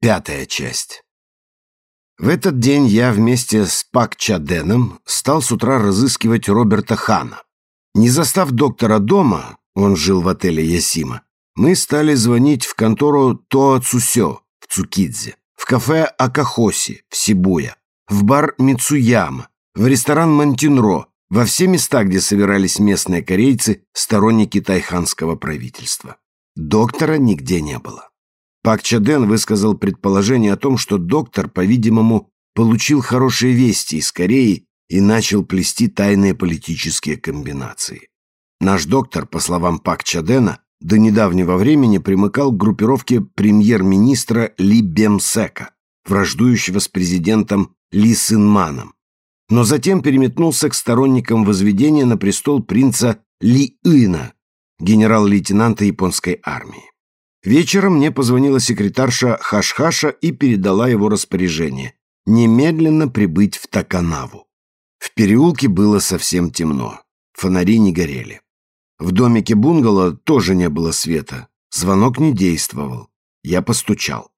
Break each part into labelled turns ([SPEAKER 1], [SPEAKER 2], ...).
[SPEAKER 1] Пятая часть. В этот день я вместе с Пак Чаденом стал с утра разыскивать Роберта Хана. Не застав доктора дома, он жил в отеле Ясима, мы стали звонить в контору Тоа Цусё в Цукидзе, в кафе Акахоси в Сибуя, в бар Мицуяма, в ресторан Мантинро, во все места, где собирались местные корейцы, сторонники тайханского правительства. Доктора нигде не было. Пак Чаден высказал предположение о том, что доктор, по-видимому, получил хорошие вести из Кореи и начал плести тайные политические комбинации. Наш доктор, по словам Пак Чадена, до недавнего времени примыкал к группировке премьер-министра Ли Бемсека, враждующего с президентом Ли Сынманом, но затем переметнулся к сторонникам возведения на престол принца Ли Ина, генерал-лейтенанта японской армии. Вечером мне позвонила секретарша Хашхаша и передала его распоряжение немедленно прибыть в Таканаву. В переулке было совсем темно. Фонари не горели. В домике бунгало тоже не было света. Звонок не действовал. Я постучал.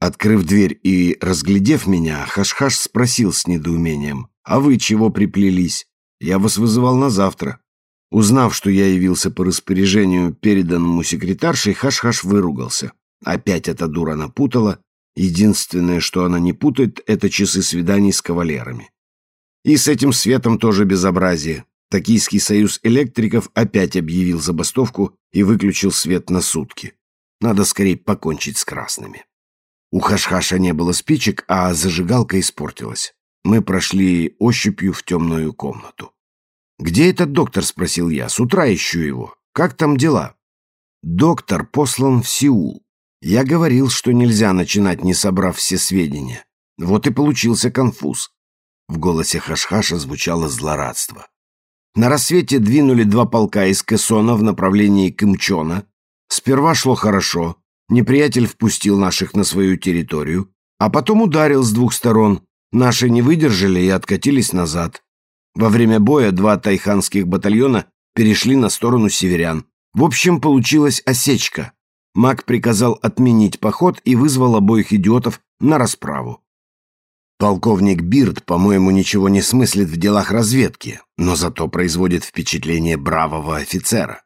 [SPEAKER 1] Открыв дверь и разглядев меня, Хашхаш спросил с недоумением, «А вы чего приплелись? Я вас вызывал на завтра». Узнав, что я явился по распоряжению, переданному секретаршей, Хаш-Хаш выругался. Опять эта дура напутала. Единственное, что она не путает, это часы свиданий с кавалерами. И с этим светом тоже безобразие. Токийский союз электриков опять объявил забастовку и выключил свет на сутки. Надо скорее покончить с красными. У Хашхаша не было спичек, а зажигалка испортилась. Мы прошли ощупью в темную комнату. «Где этот доктор?» – спросил я. «С утра ищу его. Как там дела?» «Доктор послан в Сеул. Я говорил, что нельзя начинать, не собрав все сведения. Вот и получился конфуз». В голосе Хашхаша звучало злорадство. На рассвете двинули два полка из Кессона в направлении Кымчона. Сперва шло хорошо. Неприятель впустил наших на свою территорию, а потом ударил с двух сторон. Наши не выдержали и откатились назад. Во время боя два тайханских батальона перешли на сторону северян. В общем, получилась осечка. Мак приказал отменить поход и вызвал обоих идиотов на расправу. Полковник Бирд, по-моему, ничего не смыслит в делах разведки, но зато производит впечатление бравого офицера.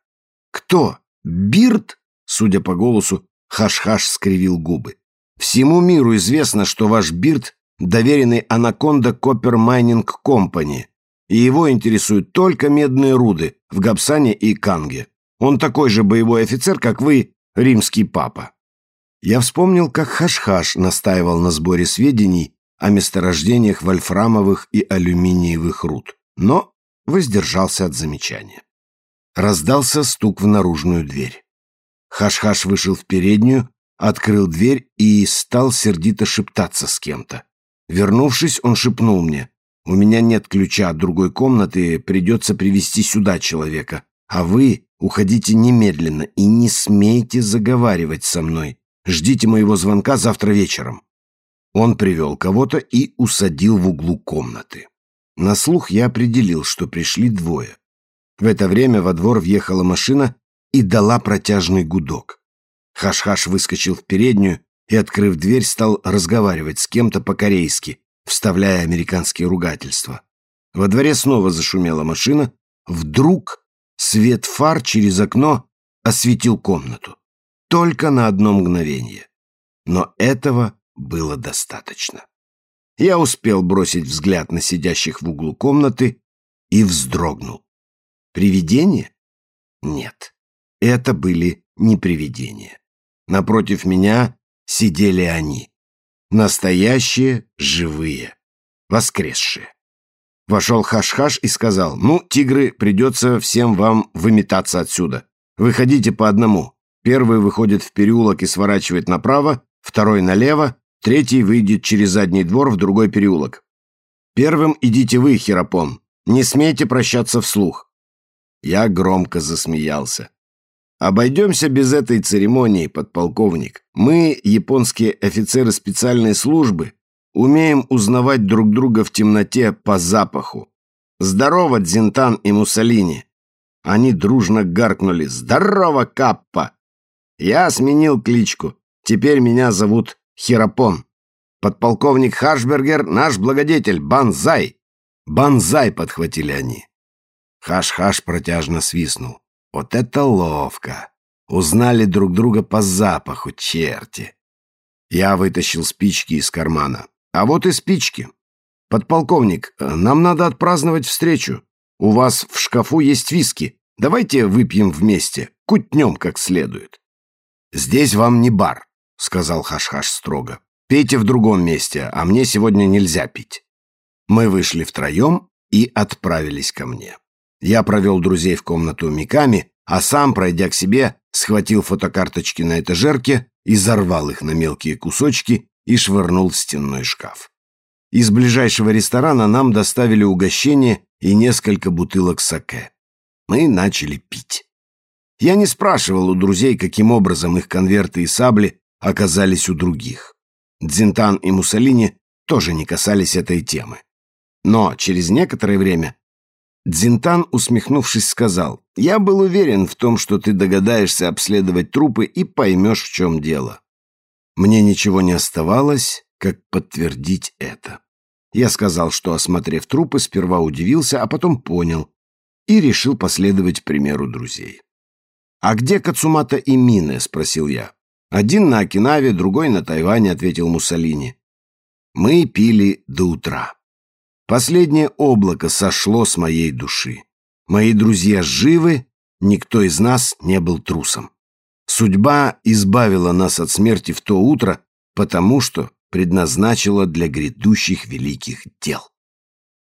[SPEAKER 1] Кто? Бирд? Судя по голосу, Хаш-Хаш скривил губы. Всему миру известно, что ваш Бирд – доверенный Anaconda Copper Mining Company, и его интересуют только медные руды в Габсане и Канге. Он такой же боевой офицер, как вы, римский папа. Я вспомнил, как Хаш-Хаш настаивал на сборе сведений о месторождениях вольфрамовых и алюминиевых руд, но воздержался от замечания. Раздался стук в наружную дверь. Хаш-Хаш вышел в переднюю, открыл дверь и стал сердито шептаться с кем-то. Вернувшись, он шепнул мне. У меня нет ключа от другой комнаты, придется привести сюда человека. А вы уходите немедленно и не смейте заговаривать со мной. Ждите моего звонка завтра вечером». Он привел кого-то и усадил в углу комнаты. На слух я определил, что пришли двое. В это время во двор въехала машина и дала протяжный гудок. Хаш-Хаш выскочил в переднюю и, открыв дверь, стал разговаривать с кем-то по-корейски, вставляя американские ругательства. Во дворе снова зашумела машина. Вдруг свет фар через окно осветил комнату. Только на одно мгновение. Но этого было достаточно. Я успел бросить взгляд на сидящих в углу комнаты и вздрогнул. Привидения? Нет, это были не привидения. Напротив меня сидели они. Настоящие, живые, воскресшие. Вошел Хаш-Хаш и сказал, «Ну, тигры, придется всем вам выметаться отсюда. Выходите по одному. Первый выходит в переулок и сворачивает направо, второй налево, третий выйдет через задний двор в другой переулок. Первым идите вы, Херапон. Не смейте прощаться вслух». Я громко засмеялся. Обойдемся без этой церемонии, подполковник. Мы, японские офицеры специальной службы, умеем узнавать друг друга в темноте по запаху. Здорово, Дзинтан и Муссолини. Они дружно гаркнули «Здорово, Каппа!» Я сменил кличку. Теперь меня зовут Хирапон. Подполковник Хашбергер — наш благодетель, банзай. Банзай, подхватили они. Хаш-хаш протяжно свистнул. Вот это ловко. Узнали друг друга по запаху, черти. Я вытащил спички из кармана. А вот и спички. Подполковник, нам надо отпраздновать встречу. У вас в шкафу есть виски. Давайте выпьем вместе, кутнем как следует. Здесь вам не бар, сказал Хаш-Хаш строго. Пейте в другом месте, а мне сегодня нельзя пить. Мы вышли втроем и отправились ко мне. Я провел друзей в комнату Миками, а сам, пройдя к себе, схватил фотокарточки на этажерке и зарвал их на мелкие кусочки и швырнул в стенной шкаф. Из ближайшего ресторана нам доставили угощение и несколько бутылок саке. Мы начали пить. Я не спрашивал у друзей, каким образом их конверты и сабли оказались у других. Дзинтан и Муссолини тоже не касались этой темы. Но через некоторое время Дзинтан, усмехнувшись, сказал, «Я был уверен в том, что ты догадаешься обследовать трупы и поймешь, в чем дело». Мне ничего не оставалось, как подтвердить это. Я сказал, что, осмотрев трупы, сперва удивился, а потом понял и решил последовать примеру друзей. «А где Кацумата и Мине?» – спросил я. «Один на Окинаве, другой на Тайване», – ответил Муссолини. Мы пили до утра. Последнее облако сошло с моей души. Мои друзья живы, никто из нас не был трусом. Судьба избавила нас от смерти в то утро, потому что предназначила для грядущих великих дел.